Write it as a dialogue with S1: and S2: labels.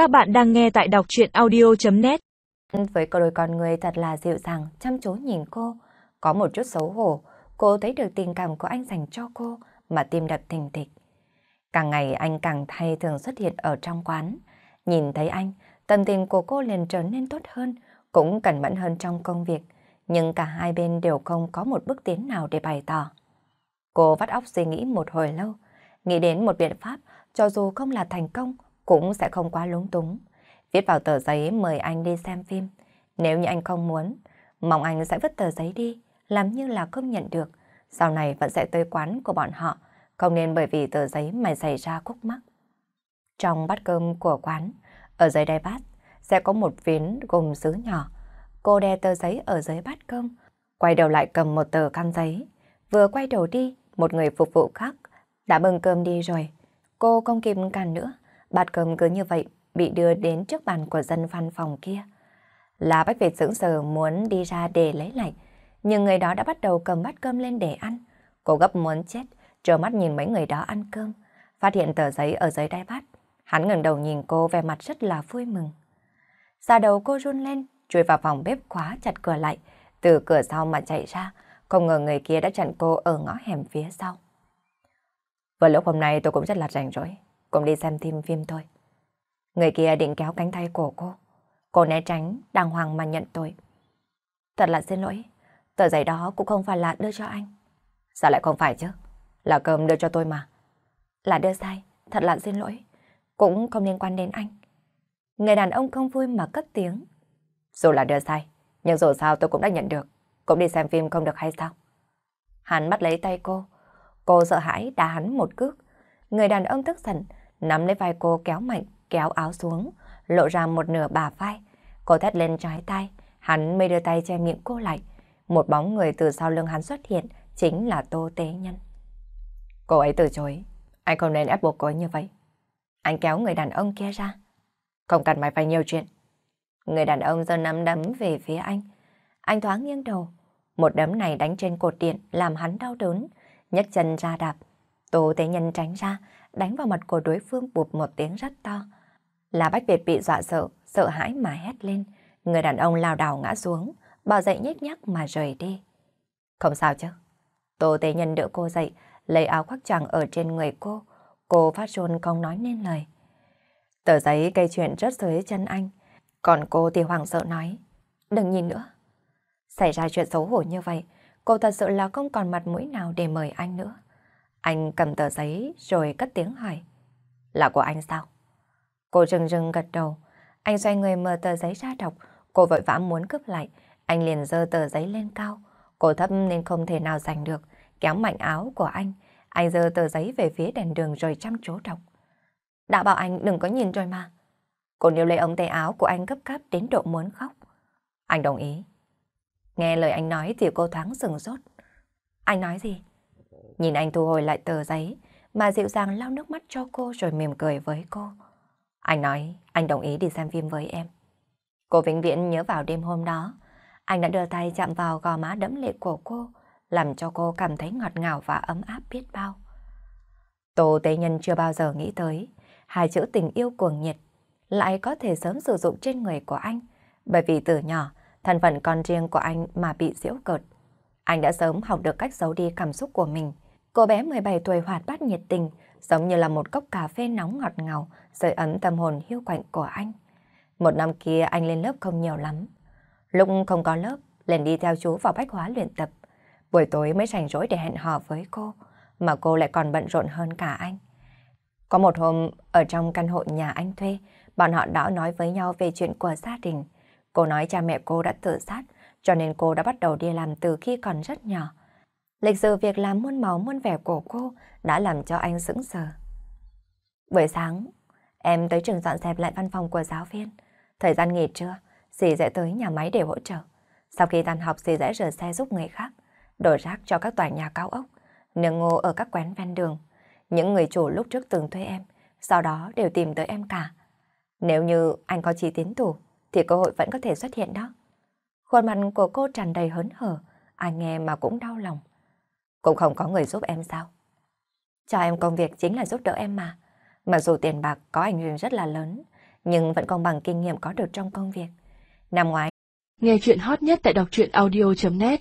S1: Các bạn đang nghe tại đọc chuyện audio.net
S2: Với cô đôi con người thật là dịu dàng, chăm chú nhìn cô. Có một chút xấu hổ, cô thấy được tình cảm của anh dành cho cô mà tim đập thình thịch. Càng ngày anh càng thay thường xuất hiện ở trong quán. Nhìn thấy anh, tâm tình của cô liền trở nên tốt hơn, cũng cẩn mẫn hơn trong công việc. Nhưng cả hai bên đều không có một bước tiến nào để bày tỏ. Cô vắt óc suy nghĩ một hồi lâu, nghĩ đến một biện pháp cho dù không là thành công cũng sẽ không quá lúng túng. Viết vào tờ giấy mời anh đi xem phim. Nếu như anh không muốn, mong anh sẽ vứt tờ giấy đi, làm như là không nhận được. Sau này vẫn sẽ tới quán của bọn họ, không nên bởi vì tờ giấy mà xảy ra khúc mắc. Trong bát cơm của quán, ở dưới đáy bát, sẽ có một phiến gồm sứ nhỏ. Cô đe tờ giấy ở dưới bát cơm, quay đầu lại cầm một tờ khăn giấy. Vừa quay đầu đi, một người phục vụ khác đã bưng cơm đi rồi. Cô không kịp cản nữa, bát cơm cứ như vậy bị đưa đến trước bàn của dân văn phòng kia. Là Bách Việt sững sờ muốn đi ra để lấy lại, nhưng người đó đã bắt đầu cầm bát cơm lên để ăn. Cô gấp muốn chết, trơ mắt nhìn mấy người đó ăn cơm, phát hiện tờ giấy ở dưới đai bát. Hắn ngẩng đầu nhìn cô vẻ mặt rất là vui mừng. Da đầu cô run lên, chui vào phòng bếp khóa chặt cửa lại, từ cửa sau mà chạy ra, không ngờ người kia đã chặn cô ở ngõ hẻm phía sau. Vừa lúc hôm nay tôi cũng rất là rảnh rỗi, cùng đi xem thêm phim thôi. Người kia định kéo cánh tay của cô. Cô né tránh, đàng hoàng mà nhận tội. Thật là xin lỗi, tờ giấy đó cũng không phải là đưa cho anh. Sao lại không phải chứ? Là cơm đưa cho tôi mà. Là đưa sai, thật là xin lỗi. Cũng không liên quan đến anh. Người đàn ông không vui mà cất tiếng. Dù là đưa sai, nhưng dù sao tôi cũng đã nhận được. Cũng đi xem phim không được hay sao? Hắn bắt lấy tay cô. Cô sợ hãi đá hắn một cước. Người đàn ông tức giận, nắm lấy vai cô kéo mạnh, kéo áo xuống, lộ ra một nửa bà vai. Cô thét lên trái tay, hắn mới đưa tay che miệng cô lại. Một bóng người từ sau lưng hắn xuất hiện, chính là Tô Tế Nhân. Cô ấy từ chối, anh không nên ép buộc cô ấy như vậy. Anh kéo người đàn ông kia ra. Không cần mày phải nhiều chuyện. Người đàn ông giơ nắm đấm về phía anh. Anh thoáng nghiêng đầu. Một đấm này đánh trên cột điện làm hắn đau đớn. nhấc chân ra đạp. Tô Tế Nhân tránh ra, đánh vào mặt của đối phương bụp một tiếng rất to. Là Bách Việt bị dọa sợ, sợ hãi mà hét lên. Người đàn ông lao đảo ngã xuống, bỏ dậy nhếch nhác mà rời đi. Không sao chứ. Tô Tế Nhân đỡ cô dậy, lấy áo khoác choàng ở trên người cô. Cô phát rôn không nói nên lời. Tờ giấy cây chuyện rớt dưới chân anh. Còn cô thì hoảng sợ nói. Đừng nhìn nữa. Xảy ra chuyện xấu hổ như vậy, cô thật sự là không còn mặt mũi nào để mời anh nữa. Anh cầm tờ giấy rồi cất tiếng hỏi. Là của anh sao? Cô rừng rừng gật đầu. Anh xoay người mở tờ giấy ra đọc. Cô vội vã muốn cướp lại. Anh liền dơ tờ giấy lên cao. Cô thấp nên không thể nào giành được. Kéo mạnh áo của anh. Anh dơ tờ giấy về phía đèn đường rồi chăm chú đọc. Đã bảo anh đừng có nhìn rồi mà. Cô níu lấy ống tay áo của anh gấp cáp đến độ muốn khóc. Anh đồng ý. Nghe lời anh nói thì cô thoáng sừng sốt. Anh nói gì? Nhìn anh thu hồi lại tờ giấy, mà dịu dàng lau nước mắt cho cô rồi mỉm cười với cô. Anh nói anh đồng ý đi xem phim với em. Cô vĩnh viễn nhớ vào đêm hôm đó, anh đã đưa tay chạm vào gò má đẫm lệ của cô, làm cho cô cảm thấy ngọt ngào và ấm áp biết bao. Tô Tế Nhân chưa bao giờ nghĩ tới, hai chữ tình yêu cuồng nhiệt lại có thể sớm sử dụng trên người của anh, bởi vì từ nhỏ, thân phận con riêng của anh mà bị diễu cợt. Anh đã sớm học được cách giấu đi cảm xúc của mình. Cô bé 17 tuổi hoạt bát nhiệt tình, giống như là một cốc cà phê nóng ngọt ngào, sưởi ấm tâm hồn hiu quạnh của anh. Một năm kia anh lên lớp không nhiều lắm. Lúc không có lớp, liền đi theo chú vào bách hóa luyện tập. Buổi tối mới rảnh rỗi để hẹn hò với cô, mà cô lại còn bận rộn hơn cả anh. Có một hôm, ở trong căn hộ nhà anh thuê, bọn họ đã nói với nhau về chuyện của gia đình. Cô nói cha mẹ cô đã tự sát, cho nên cô đã bắt đầu đi làm từ khi còn rất nhỏ. Lịch sử việc làm muôn màu muôn vẻ của cô đã làm cho anh sững sờ. Buổi sáng, em tới trường dọn dẹp lại văn phòng của giáo viên. Thời gian nghỉ trưa, dì sẽ tới nhà máy để hỗ trợ. Sau khi tan học, dì sẽ rửa xe giúp người khác, đổ rác cho các tòa nhà cao ốc, nương ngô ở các quán ven đường. Những người chủ lúc trước từng thuê em, sau đó đều tìm tới em cả. Nếu như anh có chi tiến thủ, thì cơ hội vẫn có thể xuất hiện đó. Khuôn mặt của cô tràn đầy hớn hở, anh nghe mà cũng đau lòng. Cũng không có người giúp em sao? Cho em công việc chính là giúp đỡ em mà. Mặc dù tiền bạc có ảnh hưởng rất là lớn, nhưng vẫn còn bằng kinh nghiệm có được trong công việc. Năm ngoái,
S1: Nghe chuyện hot nhất tại đọc truyện audio.net